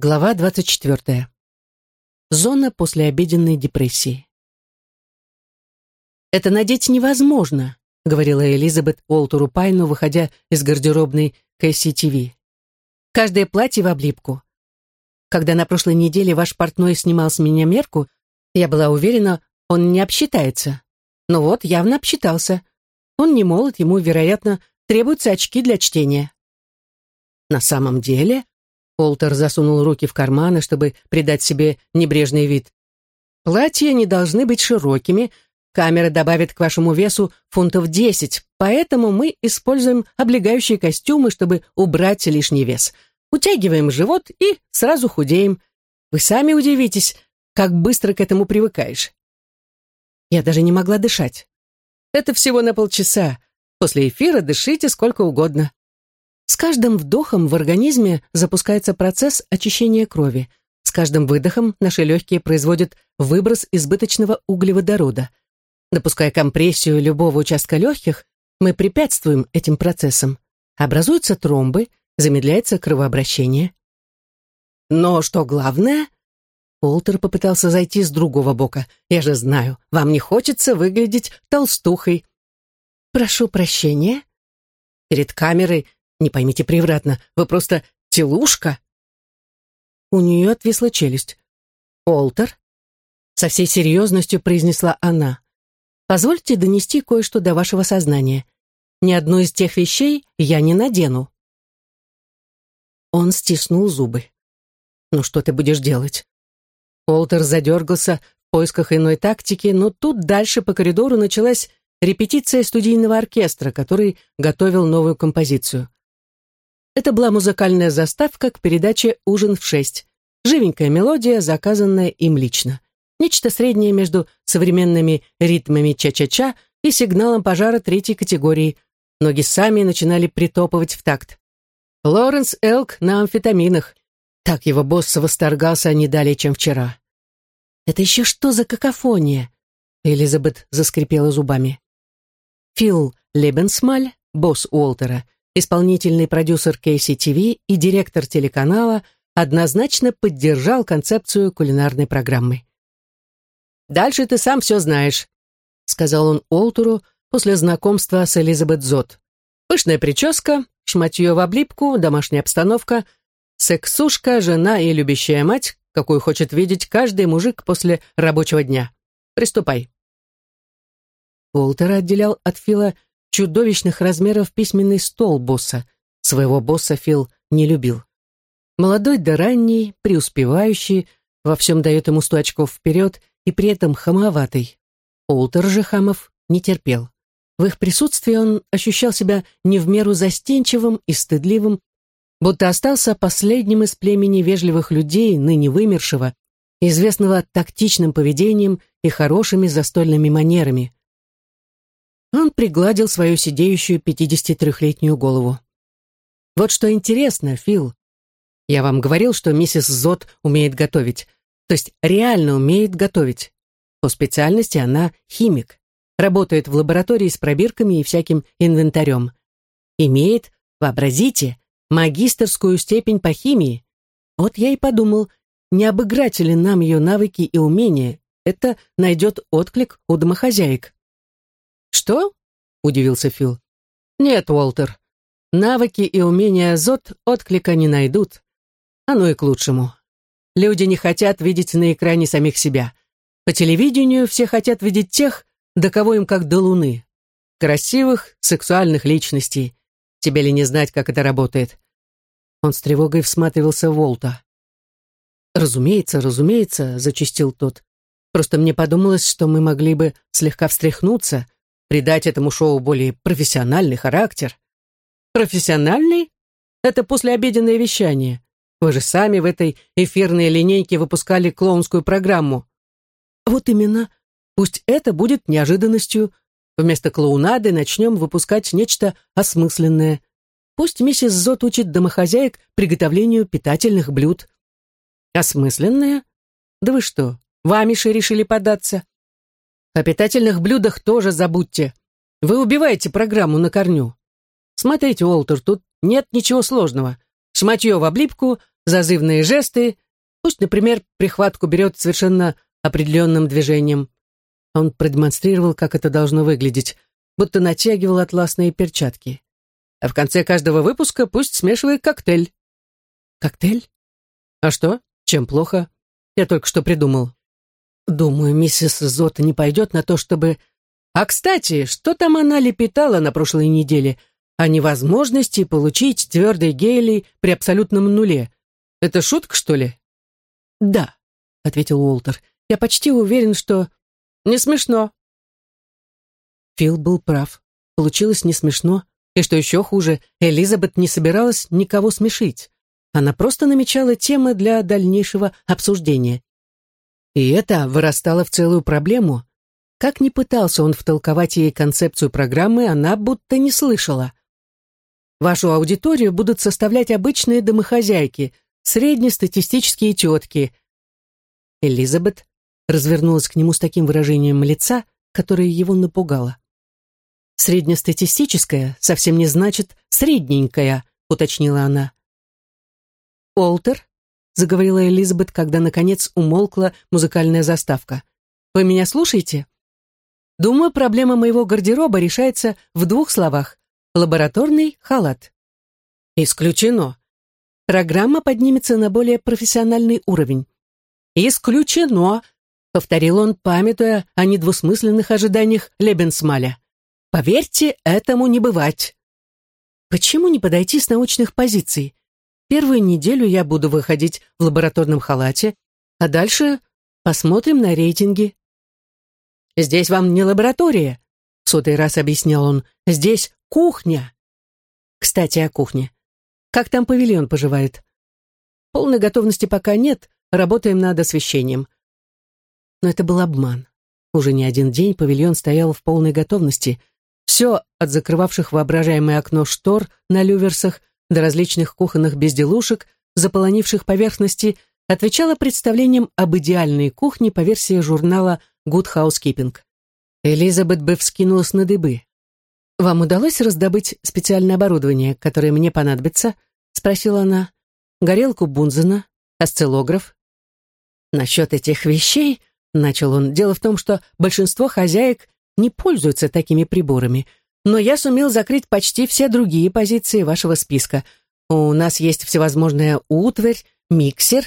Глава 24. Зона послеобеденной депрессии. «Это надеть невозможно», — говорила Элизабет Уолтеру Пайну, выходя из гардеробной КСТВ. «Каждое платье в облипку. Когда на прошлой неделе ваш портной снимал с меня мерку, я была уверена, он не обсчитается. Но вот, явно обсчитался. Он не молод, ему, вероятно, требуются очки для чтения». «На самом деле», Олтер засунул руки в карманы, чтобы придать себе небрежный вид. «Платья не должны быть широкими. Камера добавит к вашему весу фунтов десять, поэтому мы используем облегающие костюмы, чтобы убрать лишний вес. Утягиваем живот и сразу худеем. Вы сами удивитесь, как быстро к этому привыкаешь». Я даже не могла дышать. «Это всего на полчаса. После эфира дышите сколько угодно. С каждым вдохом в организме запускается процесс очищения крови. С каждым выдохом наши легкие производят выброс избыточного углеводорода. Допуская компрессию любого участка легких, мы препятствуем этим процессам. Образуются тромбы, замедляется кровообращение. Но что главное? Уолтер попытался зайти с другого бока. Я же знаю, вам не хочется выглядеть толстухой. Прошу прощения. Перед камерой не поймите превратно, вы просто телушка. У нее отвисла челюсть. Олтер? Со всей серьезностью произнесла она. Позвольте донести кое-что до вашего сознания. Ни одну из тех вещей я не надену. Он стиснул зубы. «Ну что ты будешь делать?» Олтер задергался в поисках иной тактики, но тут дальше по коридору началась репетиция студийного оркестра, который готовил новую композицию. Это была музыкальная заставка к передаче «Ужин в шесть». Живенькая мелодия, заказанная им лично. Нечто среднее между современными ритмами ча-ча-ча и сигналом пожара третьей категории. Ноги сами начинали притопывать в такт. Лоренс Элк на амфетаминах. Так его босс восторгался не далее, чем вчера. «Это еще что за какофония?» Элизабет заскрипела зубами. Фил Лебенсмаль, босс Уолтера, исполнительный продюсер Кейси ТВ и директор телеканала однозначно поддержал концепцию кулинарной программы. «Дальше ты сам все знаешь», — сказал он Олтуру после знакомства с Элизабет Зот. «Пышная прическа, шматье в облипку, домашняя обстановка, сексушка, жена и любящая мать, какую хочет видеть каждый мужик после рабочего дня. Приступай». Уолтера отделял от Фила чудовищных размеров письменный стол босса. Своего босса Фил не любил. Молодой да ранний, преуспевающий, во всем дает ему сто очков вперед и при этом хамоватый. Олтер же хамов не терпел. В их присутствии он ощущал себя не в меру застенчивым и стыдливым, будто остался последним из племени вежливых людей, ныне вымершего, известного тактичным поведением и хорошими застольными манерами. Он пригладил свою сидеющую 53-летнюю голову. «Вот что интересно, Фил. Я вам говорил, что миссис Зот умеет готовить. То есть реально умеет готовить. По специальности она химик. Работает в лаборатории с пробирками и всяким инвентарем. Имеет, вообразите, магистерскую степень по химии. Вот я и подумал, не обыграть ли нам ее навыки и умения. Это найдет отклик у домохозяек. «Что?» — удивился Фил. «Нет, Уолтер, навыки и умения Зод отклика не найдут. Оно и к лучшему. Люди не хотят видеть на экране самих себя. По телевидению все хотят видеть тех, до кого им как до луны. Красивых, сексуальных личностей. Тебе ли не знать, как это работает?» Он с тревогой всматривался в Волта. «Разумеется, разумеется», — зачистил тот. «Просто мне подумалось, что мы могли бы слегка встряхнуться, придать этому шоу более профессиональный характер. Профессиональный? Это послеобеденное вещание. Вы же сами в этой эфирной линейке выпускали клоунскую программу. Вот именно. Пусть это будет неожиданностью. Вместо клоунады начнем выпускать нечто осмысленное. Пусть миссис Зот учит домохозяек приготовлению питательных блюд. Осмысленное? Да вы что, вами же решили податься? О питательных блюдах тоже забудьте. Вы убиваете программу на корню. Смотрите, Уолтер, тут нет ничего сложного. Шматье в облипку, зазывные жесты, пусть, например, прихватку берет совершенно определенным движением. Он продемонстрировал, как это должно выглядеть, будто натягивал атласные перчатки. А в конце каждого выпуска пусть смешивает коктейль. Коктейль? А что? Чем плохо? Я только что придумал. Думаю, миссис Зота не пойдет на то, чтобы... А, кстати, что там она лепетала на прошлой неделе? О невозможности получить твердый гелий при абсолютном нуле. Это шутка, что ли? Да, ответил Уолтер. Я почти уверен, что... Не смешно. Фил был прав. Получилось не смешно. И что еще хуже, Элизабет не собиралась никого смешить. Она просто намечала темы для дальнейшего обсуждения. И это вырастало в целую проблему. Как ни пытался он втолковать ей концепцию программы, она будто не слышала. Вашу аудиторию будут составлять обычные домохозяйки, среднестатистические тетки. Элизабет развернулась к нему с таким выражением лица, которое его напугало. «Среднестатистическая совсем не значит средненькая», — уточнила она. «Олтер», — заговорила Элизабет, когда, наконец, умолкла музыкальная заставка. «Вы меня слушаете?» «Думаю, проблема моего гардероба решается в двух словах. Лабораторный халат». «Исключено. Программа поднимется на более профессиональный уровень». «Исключено», — повторил он, памятуя о недвусмысленных ожиданиях Лебенсмаля. «Поверьте, этому не бывать». «Почему не подойти с научных позиций? Первую неделю я буду выходить в лабораторном халате, а дальше посмотрим на рейтинги. «Здесь вам не лаборатория», — сотый раз объяснял он. «Здесь кухня». Кстати, о кухне. Как там павильон поживает? Полной готовности пока нет, работаем над освещением. Но это был обман. Уже не один день павильон стоял в полной готовности. Все от закрывавших воображаемое окно штор на люверсах до различных кухонных безделушек, заполонивших поверхности, отвечала представлением об идеальной кухне по версии журнала Good Housekeeping. Элизабет бы вскинулась на дыбы. «Вам удалось раздобыть специальное оборудование, которое мне понадобится?» — спросила она. «Горелку Бунзена, осциллограф». «Насчет этих вещей», — начал он, — «дело в том, что большинство хозяек не пользуются такими приборами но я сумел закрыть почти все другие позиции вашего списка. У нас есть всевозможная утварь, миксер,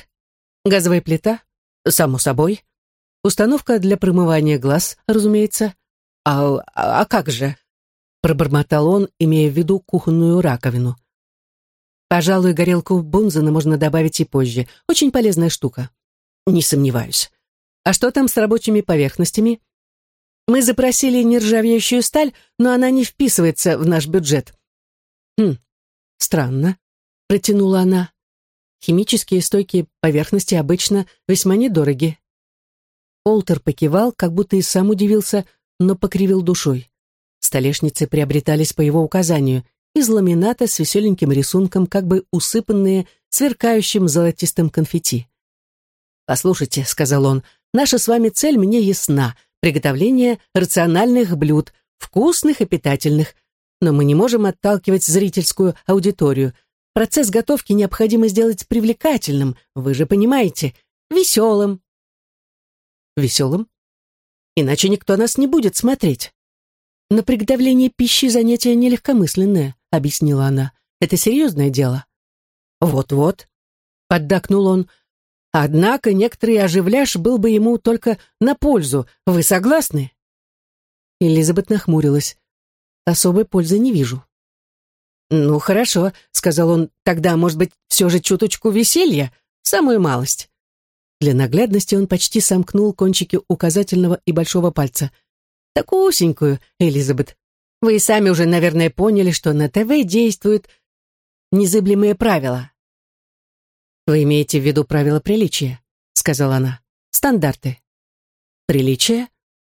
газовая плита, само собой, установка для промывания глаз, разумеется. А, а, а как же? Пробормотал он, имея в виду кухонную раковину. Пожалуй, горелку Бунзена можно добавить и позже. Очень полезная штука. Не сомневаюсь. А что там с рабочими поверхностями? Мы запросили нержавеющую сталь, но она не вписывается в наш бюджет. Хм, странно, протянула она. Химические стойкие поверхности обычно весьма недороги. Олтер покивал, как будто и сам удивился, но покривил душой. Столешницы приобретались по его указанию, из ламината с веселеньким рисунком, как бы усыпанные сверкающим золотистым конфетти. «Послушайте», — сказал он, — «наша с вами цель мне ясна — приготовление рациональных блюд, вкусных и питательных. Но мы не можем отталкивать зрительскую аудиторию. Процесс готовки необходимо сделать привлекательным, вы же понимаете, веселым. Веселым? Иначе никто нас не будет смотреть. На приготовление пищи занятие нелегкомысленное, объяснила она. Это серьезное дело. Вот-вот, поддакнул он, Однако некоторый оживляш был бы ему только на пользу. Вы согласны?» Элизабет нахмурилась. «Особой пользы не вижу». «Ну, хорошо», — сказал он, — «тогда, может быть, все же чуточку веселья? Самую малость». Для наглядности он почти сомкнул кончики указательного и большого пальца. «Такусенькую, Элизабет. Вы и сами уже, наверное, поняли, что на ТВ действуют незыблемые правила. «Вы имеете в виду правила приличия?» — сказала она. «Стандарты». «Приличие?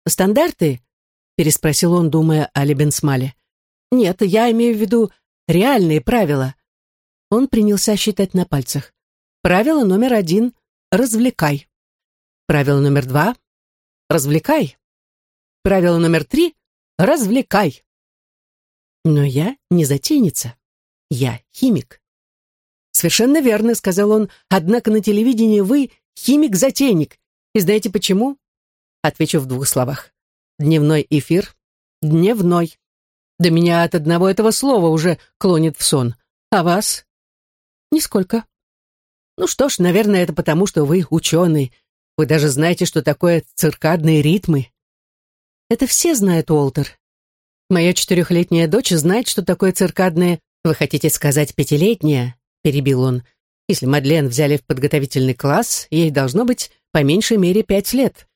Стандарты?» — переспросил он, думая о Лебенсмале. «Нет, я имею в виду реальные правила». Он принялся считать на пальцах. «Правило номер один — развлекай. Правило номер два — развлекай. Правило номер три — развлекай». Но я не затейница. Я химик. «Совершенно верно», — сказал он. «Однако на телевидении вы химик-затейник. И знаете почему?» Отвечу в двух словах. Дневной эфир. Дневной. Да меня от одного этого слова уже клонит в сон. А вас? Нисколько. Ну что ж, наверное, это потому, что вы ученый. Вы даже знаете, что такое циркадные ритмы. Это все знают, Уолтер. Моя четырехлетняя дочь знает, что такое циркадные... Вы хотите сказать пятилетняя? Перебил он. Если Мадлен взяли в подготовительный класс, ей должно быть по меньшей мере пять лет.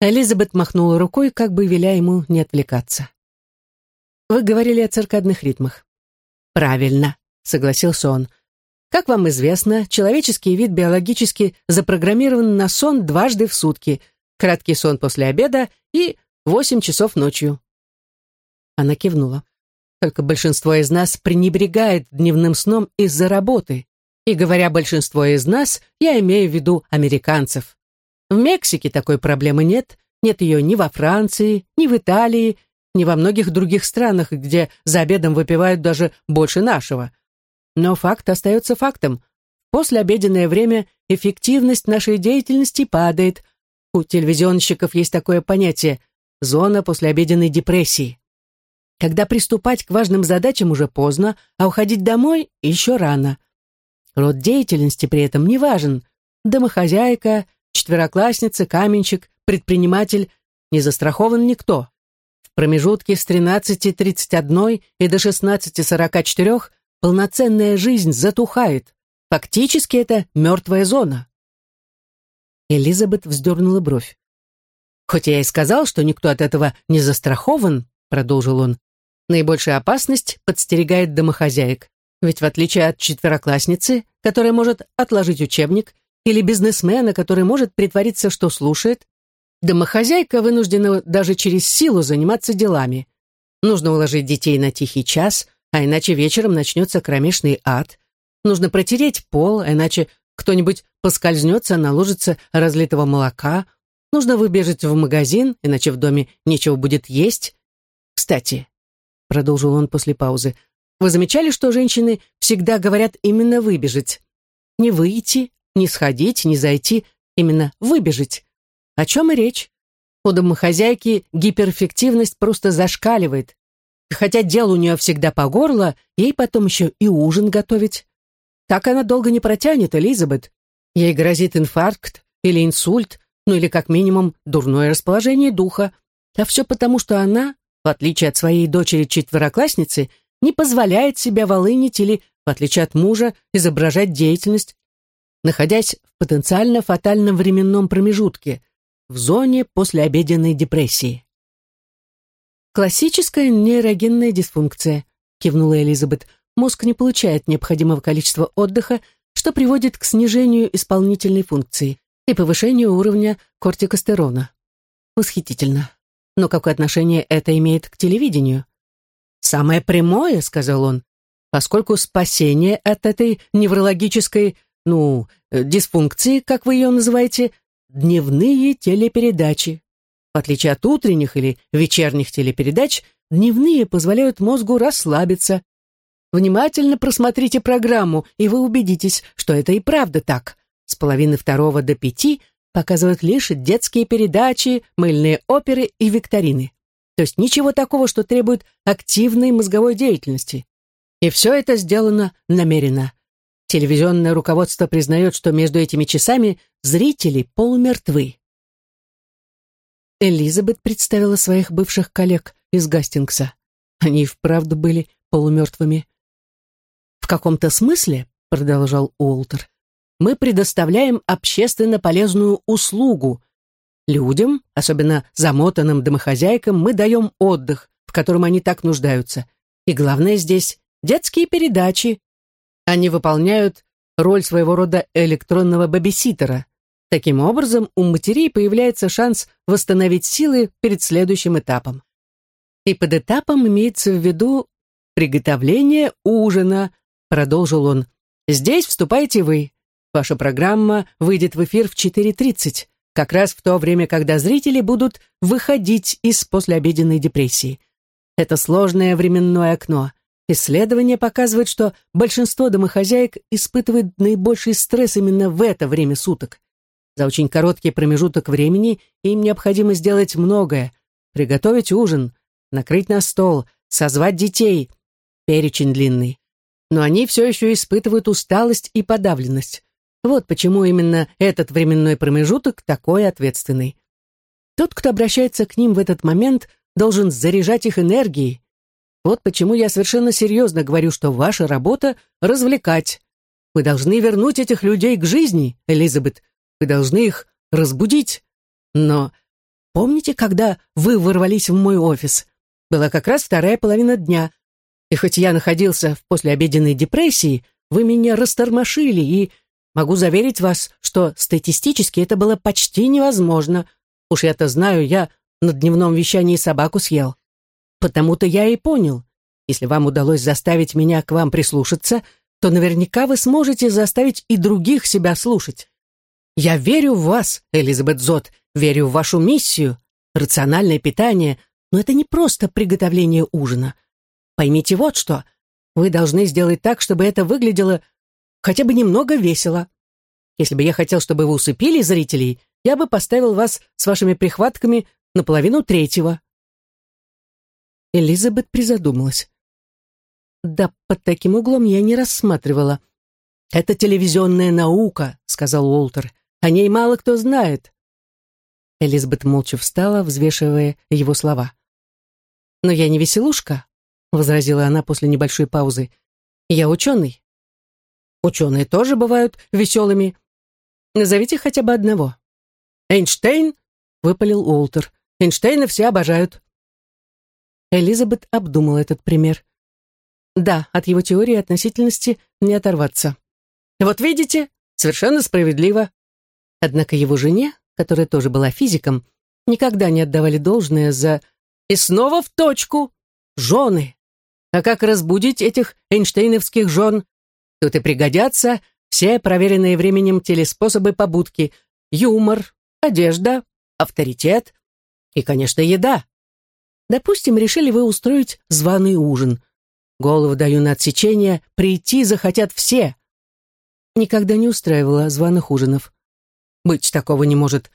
Элизабет махнула рукой, как бы веля ему не отвлекаться. «Вы говорили о циркадных ритмах». «Правильно», — согласился он. «Как вам известно, человеческий вид биологически запрограммирован на сон дважды в сутки, краткий сон после обеда и восемь часов ночью». Она кивнула. «Только большинство из нас пренебрегает дневным сном из-за работы. И говоря «большинство из нас», я имею в виду американцев. В Мексике такой проблемы нет, нет ее ни во Франции, ни в Италии, ни во многих других странах, где за обедом выпивают даже больше нашего. Но факт остается фактом. В послеобеденное время эффективность нашей деятельности падает. У телевизионщиков есть такое понятие – зона послеобеденной депрессии. Когда приступать к важным задачам уже поздно, а уходить домой еще рано. Род деятельности при этом не важен. Домохозяйка – четвероклассница, каменщик, предприниматель, не застрахован никто. В промежутке с 13.31 и до 16.44 полноценная жизнь затухает. Фактически это мертвая зона. Элизабет вздернула бровь. «Хоть я и сказал, что никто от этого не застрахован», продолжил он, наибольшая опасность подстерегает домохозяек. Ведь в отличие от четвероклассницы, которая может отложить учебник или бизнесмена, который может притвориться, что слушает, домохозяйка вынуждена даже через силу заниматься делами. Нужно уложить детей на тихий час, а иначе вечером начнется кромешный ад. Нужно протереть пол, а иначе кто-нибудь поскользнется на лужице разлитого молока. Нужно выбежать в магазин, иначе в доме нечего будет есть. Кстати, продолжил он после паузы, вы замечали, что женщины всегда говорят именно выбежать? Не выйти, не сходить, не зайти, именно выбежать. О чем и речь? У домохозяйки гиперэффективность просто зашкаливает. хотя дел у нее всегда по горло, ей потом еще и ужин готовить. Так она долго не протянет, Элизабет. Ей грозит инфаркт или инсульт, ну или как минимум дурное расположение духа. А все потому, что она, в отличие от своей дочери-четвероклассницы, не позволяет себя волынить или, в отличие от мужа, изображать деятельность, находясь в потенциально фатальном временном промежутке, в зоне послеобеденной депрессии. «Классическая нейрогенная дисфункция», — кивнула Элизабет. «Мозг не получает необходимого количества отдыха, что приводит к снижению исполнительной функции и повышению уровня кортикостерона. Восхитительно. Но какое отношение это имеет к телевидению? «Самое прямое», — сказал он, поскольку спасение от этой неврологической ну, дисфункции, как вы ее называете, дневные телепередачи. В отличие от утренних или вечерних телепередач, дневные позволяют мозгу расслабиться. Внимательно просмотрите программу, и вы убедитесь, что это и правда так. С половины второго до пяти показывают лишь детские передачи, мыльные оперы и викторины. То есть ничего такого, что требует активной мозговой деятельности. И все это сделано намеренно. Телевизионное руководство признает, что между этими часами зрители полумертвы. Элизабет представила своих бывших коллег из Гастингса. Они и вправду были полумертвыми. «В каком-то смысле, — продолжал Уолтер, — мы предоставляем общественно полезную услугу. Людям, особенно замотанным домохозяйкам, мы даем отдых, в котором они так нуждаются. И главное здесь — детские передачи, они выполняют роль своего рода электронного бабиситера. Таким образом, у матерей появляется шанс восстановить силы перед следующим этапом. И под этапом имеется в виду приготовление ужина, продолжил он. Здесь вступаете вы. Ваша программа выйдет в эфир в 4.30, как раз в то время, когда зрители будут выходить из послеобеденной депрессии. Это сложное временное окно Исследования показывают, что большинство домохозяек испытывают наибольший стресс именно в это время суток. За очень короткий промежуток времени им необходимо сделать многое. Приготовить ужин, накрыть на стол, созвать детей. Перечень длинный. Но они все еще испытывают усталость и подавленность. Вот почему именно этот временной промежуток такой ответственный. Тот, кто обращается к ним в этот момент, должен заряжать их энергией, вот почему я совершенно серьезно говорю, что ваша работа — развлекать. Вы должны вернуть этих людей к жизни, Элизабет. Вы должны их разбудить. Но помните, когда вы ворвались в мой офис? Была как раз вторая половина дня. И хоть я находился в послеобеденной депрессии, вы меня растормошили, и могу заверить вас, что статистически это было почти невозможно. Уж я-то знаю, я на дневном вещании собаку съел. Потому-то я и понял. Если вам удалось заставить меня к вам прислушаться, то наверняка вы сможете заставить и других себя слушать. Я верю в вас, Элизабет Зот, верю в вашу миссию, рациональное питание, но это не просто приготовление ужина. Поймите вот что. Вы должны сделать так, чтобы это выглядело хотя бы немного весело. Если бы я хотел, чтобы вы усыпили зрителей, я бы поставил вас с вашими прихватками на половину третьего. Элизабет призадумалась. «Да, под таким углом я не рассматривала». «Это телевизионная наука», — сказал Уолтер. «О ней мало кто знает». Элизабет молча встала, взвешивая его слова. «Но я не веселушка», — возразила она после небольшой паузы. «Я ученый». «Ученые тоже бывают веселыми. Назовите хотя бы одного». «Эйнштейн?» — выпалил Уолтер. «Эйнштейна все обожают». Элизабет обдумала этот пример. Да, от его теории относительности не оторваться. Вот видите, совершенно справедливо. Однако его жене, которая тоже была физиком, никогда не отдавали должное за... И снова в точку. Жены. А как разбудить этих эйнштейновских жен? Тут и пригодятся все проверенные временем телеспособы побудки. Юмор, одежда, авторитет и, конечно, еда. Допустим, решили вы устроить званый ужин. Голову даю на отсечение, прийти захотят все. Никогда не устраивала званых ужинов. Быть такого не может,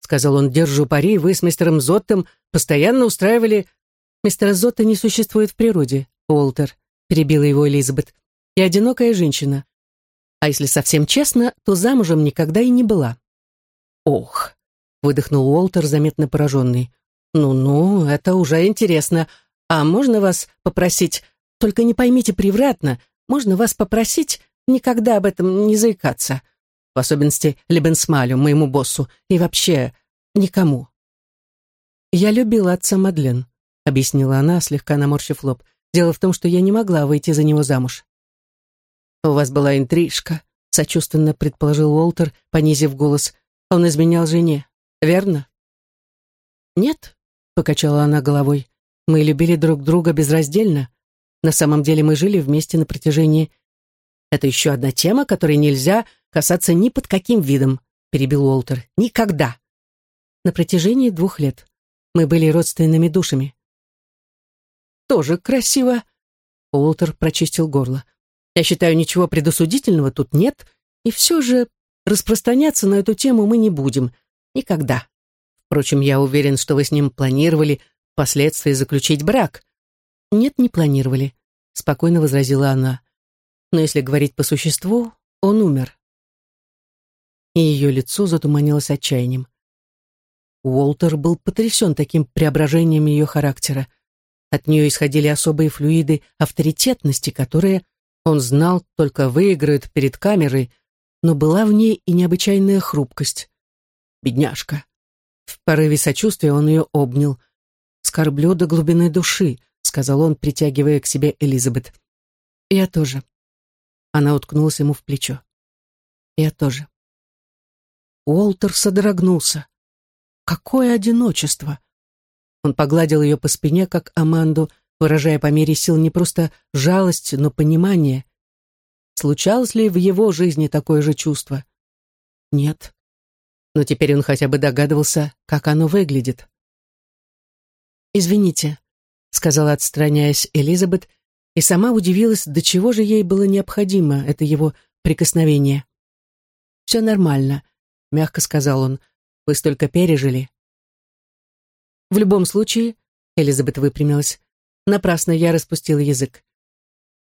сказал он, держу пари, вы с мистером Зоттом постоянно устраивали... Мистера Зотта не существует в природе, Уолтер, перебила его Элизабет. И одинокая женщина. А если совсем честно, то замужем никогда и не была. Ох, выдохнул Уолтер, заметно пораженный. «Ну-ну, это уже интересно. А можно вас попросить, только не поймите превратно, можно вас попросить никогда об этом не заикаться, в особенности Лебенсмалю, моему боссу, и вообще никому». «Я любила отца Мадлен», — объяснила она, слегка наморщив лоб. «Дело в том, что я не могла выйти за него замуж». «У вас была интрижка», — сочувственно предположил Уолтер, понизив голос. «Он изменял жене, верно?» «Нет», Покачала она головой. Мы любили друг друга безраздельно. На самом деле мы жили вместе на протяжении... Это еще одна тема, которой нельзя касаться ни под каким видом, перебил Уолтер. Никогда. На протяжении двух лет. Мы были родственными душами. Тоже красиво. Уолтер прочистил горло. Я считаю, ничего предосудительного тут нет, и все же распространяться на эту тему мы не будем. Никогда. Впрочем, я уверен, что вы с ним планировали впоследствии заключить брак. Нет, не планировали, спокойно возразила она. Но если говорить по существу, он умер. И ее лицо затуманилось отчаянием. Уолтер был потрясен таким преображением ее характера. От нее исходили особые флюиды авторитетности, которые, он знал, только выиграют перед камерой, но была в ней и необычайная хрупкость. Бедняжка. В порыве сочувствия он ее обнял. «Скорблю до глубины души», — сказал он, притягивая к себе Элизабет. «Я тоже». Она уткнулась ему в плечо. «Я тоже». Уолтер содрогнулся. «Какое одиночество!» Он погладил ее по спине, как Аманду, выражая по мере сил не просто жалость, но понимание. Случалось ли в его жизни такое же чувство? Нет но теперь он хотя бы догадывался, как оно выглядит. «Извините», — сказала, отстраняясь Элизабет, и сама удивилась, до чего же ей было необходимо это его прикосновение. «Все нормально», — мягко сказал он, — «вы столько пережили». В любом случае, Элизабет выпрямилась, напрасно я распустила язык.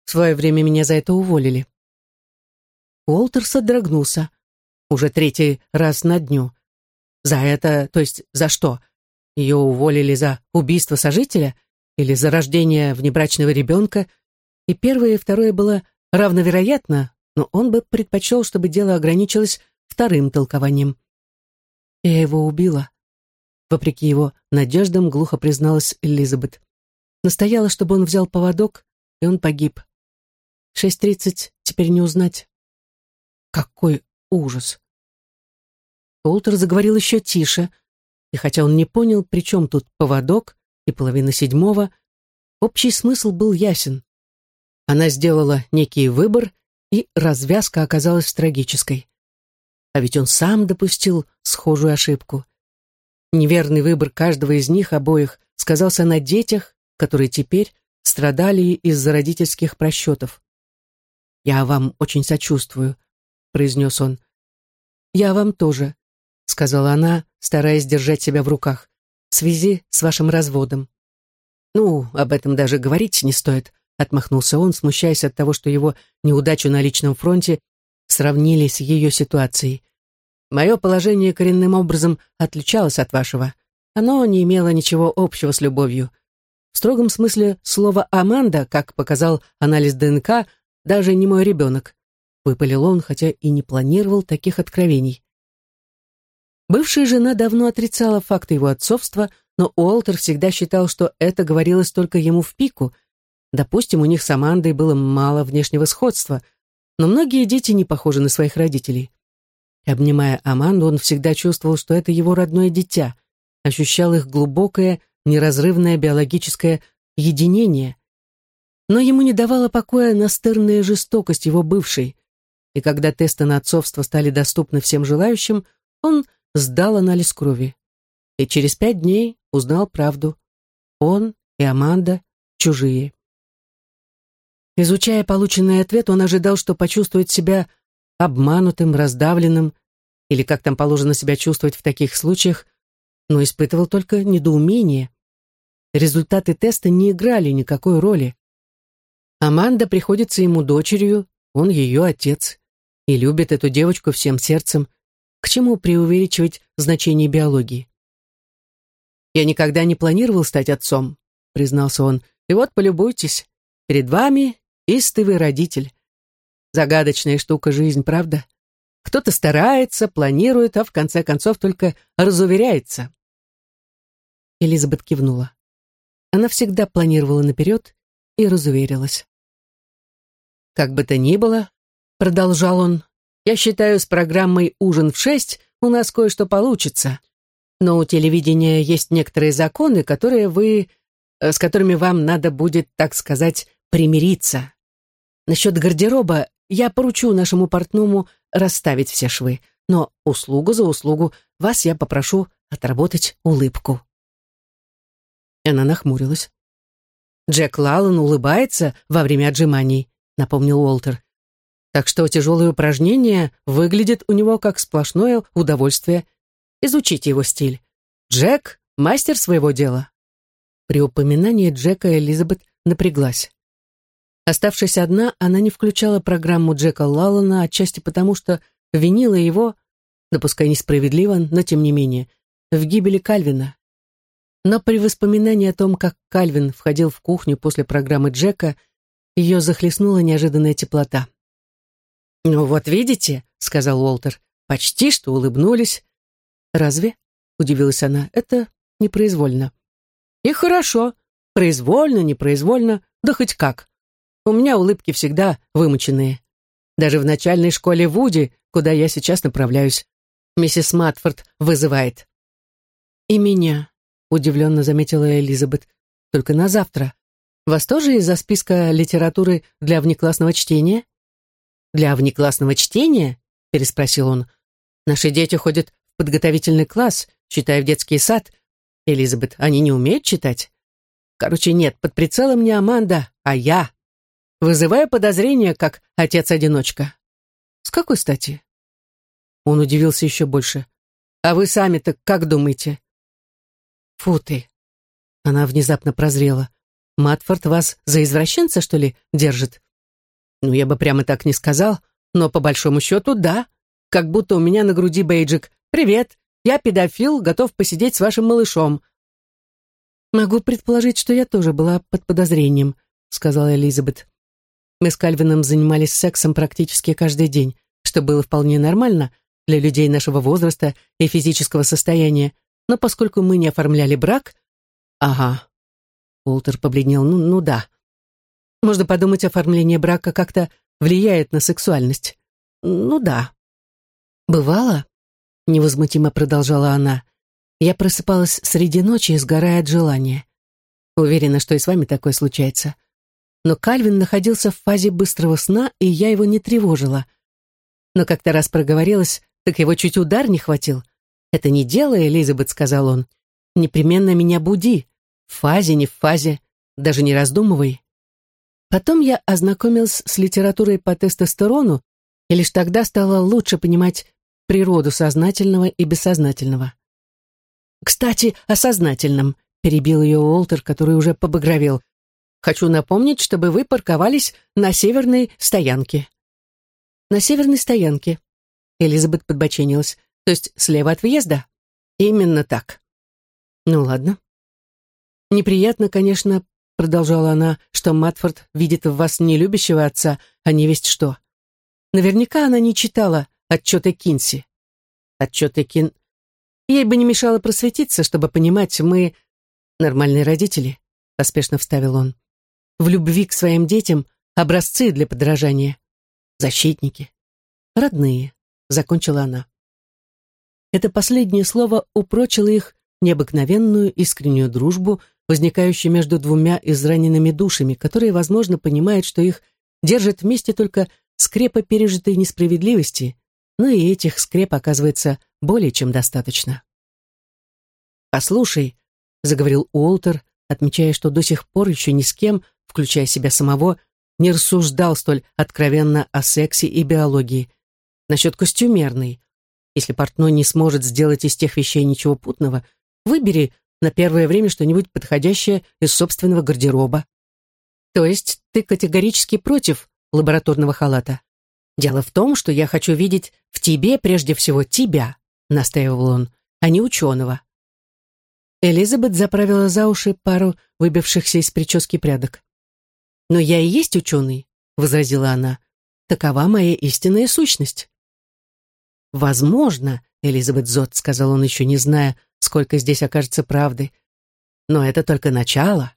В свое время меня за это уволили. Уолтер содрогнулся. Уже третий раз на дню. За это, то есть за что? Ее уволили за убийство сожителя или за рождение внебрачного ребенка? И первое и второе было равновероятно, но он бы предпочел, чтобы дело ограничилось вторым толкованием. «Я его убила», — вопреки его надеждам глухо призналась Элизабет. Настояла, чтобы он взял поводок, и он погиб. Шесть тридцать теперь не узнать. Какой ужас! Уолтер заговорил еще тише, и хотя он не понял, при чем тут поводок и половина седьмого, общий смысл был ясен. Она сделала некий выбор, и развязка оказалась трагической. А ведь он сам допустил схожую ошибку. Неверный выбор каждого из них обоих сказался на детях, которые теперь страдали из-за родительских просчетов. «Я вам очень сочувствую», — произнес он. «Я вам тоже», — сказала она, стараясь держать себя в руках, «в связи с вашим разводом». «Ну, об этом даже говорить не стоит», — отмахнулся он, смущаясь от того, что его неудачу на личном фронте сравнили с ее ситуацией. «Мое положение коренным образом отличалось от вашего. Оно не имело ничего общего с любовью. В строгом смысле слово «Аманда», как показал анализ ДНК, даже не мой ребенок. Выпалил он, хотя и не планировал таких откровений. Бывшая жена давно отрицала факт его отцовства, но Уолтер всегда считал, что это говорилось только ему в пику. Допустим, у них с Амандой было мало внешнего сходства, но многие дети не похожи на своих родителей. Обнимая Аманду, он всегда чувствовал, что это его родное дитя, ощущал их глубокое, неразрывное биологическое единение. Но ему не давала покоя настырная жестокость его бывшей, и когда тесты на отцовство стали доступны всем желающим, он сдал анализ крови. И через пять дней узнал правду. Он и Аманда чужие. Изучая полученный ответ, он ожидал, что почувствует себя обманутым, раздавленным, или как там положено себя чувствовать в таких случаях, но испытывал только недоумение. Результаты теста не играли никакой роли. Аманда приходится ему дочерью, он ее отец и любит эту девочку всем сердцем. К чему преувеличивать значение биологии? «Я никогда не планировал стать отцом», — признался он. «И вот, полюбуйтесь, перед вами истовый родитель. Загадочная штука жизнь, правда? Кто-то старается, планирует, а в конце концов только разуверяется». Элизабет кивнула. Она всегда планировала наперед и разуверилась. Как бы то ни было, Продолжал он. «Я считаю, с программой «Ужин в шесть» у нас кое-что получится. Но у телевидения есть некоторые законы, которые вы... Э, с которыми вам надо будет, так сказать, примириться. Насчет гардероба я поручу нашему портному расставить все швы, но услугу за услугу вас я попрошу отработать улыбку». Она нахмурилась. «Джек Лаллен улыбается во время отжиманий», — напомнил Уолтер. Так что тяжелые упражнения выглядят у него как сплошное удовольствие. Изучите его стиль. Джек — мастер своего дела. При упоминании Джека Элизабет напряглась. Оставшись одна, она не включала программу Джека Лаллана отчасти потому, что винила его, допускай несправедливо, но тем не менее, в гибели Кальвина. Но при воспоминании о том, как Кальвин входил в кухню после программы Джека, ее захлестнула неожиданная теплота. «Ну вот видите», — сказал Уолтер, — «почти что улыбнулись». «Разве?» — удивилась она. «Это непроизвольно». «И хорошо. Произвольно, непроизвольно, да хоть как. У меня улыбки всегда вымученные. Даже в начальной школе Вуди, куда я сейчас направляюсь, миссис Матфорд вызывает». «И меня», — удивленно заметила Элизабет, — «только на завтра. Вас тоже из-за списка литературы для внеклассного чтения?» «Для внеклассного чтения?» — переспросил он. «Наши дети ходят в подготовительный класс, читая в детский сад. Элизабет, они не умеют читать?» «Короче, нет, под прицелом не Аманда, а я. вызываю подозрения, как отец-одиночка». «С какой стати?» Он удивился еще больше. «А вы сами-то как думаете?» «Фу ты!» Она внезапно прозрела. «Матфорд вас за извращенца, что ли, держит?» «Ну, я бы прямо так не сказал, но по большому счету, да. Как будто у меня на груди бейджик. Привет, я педофил, готов посидеть с вашим малышом». «Могу предположить, что я тоже была под подозрением», сказала Элизабет. «Мы с Кальвином занимались сексом практически каждый день, что было вполне нормально для людей нашего возраста и физического состояния, но поскольку мы не оформляли брак...» «Ага». Уолтер побледнел. «Ну, ну да. Можно подумать, оформление брака как-то влияет на сексуальность. Ну да». «Бывало?» — невозмутимо продолжала она. Я просыпалась среди ночи, сгорая от желания. Уверена, что и с вами такое случается. Но Кальвин находился в фазе быстрого сна, и я его не тревожила. Но как-то раз проговорилась, так его чуть удар не хватил. «Это не дело, Элизабет», — сказал он. «Непременно меня буди. В фазе, не в фазе. Даже не раздумывай». Потом я ознакомилась с литературой по тестостерону, и лишь тогда стала лучше понимать природу сознательного и бессознательного. «Кстати, о сознательном», — перебил ее Уолтер, который уже побагровел. «Хочу напомнить, чтобы вы парковались на северной стоянке». «На северной стоянке», — Элизабет подбоченилась, «то есть слева от въезда?» «Именно так». «Ну ладно». «Неприятно, конечно», — продолжала она, «что Матфорд видит в вас не любящего отца, а не весть что. Наверняка она не читала отчеты Кинси». «Отчеты Кин...» Ей бы не мешало просветиться, чтобы понимать, мы нормальные родители, поспешно вставил он. В любви к своим детям образцы для подражания. Защитники. Родные, закончила она. Это последнее слово упрочило их необыкновенную искреннюю дружбу, возникающую между двумя израненными душами, которые, возможно, понимают, что их держит вместе только скрепа пережитой несправедливости, но и этих скреп, оказывается, более чем достаточно. «Послушай», — заговорил Уолтер, отмечая, что до сих пор еще ни с кем, включая себя самого, не рассуждал столь откровенно о сексе и биологии. Насчет костюмерной. Если портной не сможет сделать из тех вещей ничего путного, выбери на первое время что-нибудь подходящее из собственного гардероба. То есть ты категорически против лабораторного халата? Дело в том, что я хочу видеть в тебе прежде всего тебя, настаивал он, а не ученого. Элизабет заправила за уши пару выбившихся из прически прядок. «Но я и есть ученый», — возразила она. «Такова моя истинная сущность». «Возможно», — Элизабет Зот, — сказал он, еще не зная, сколько здесь окажется правды. «Но это только начало.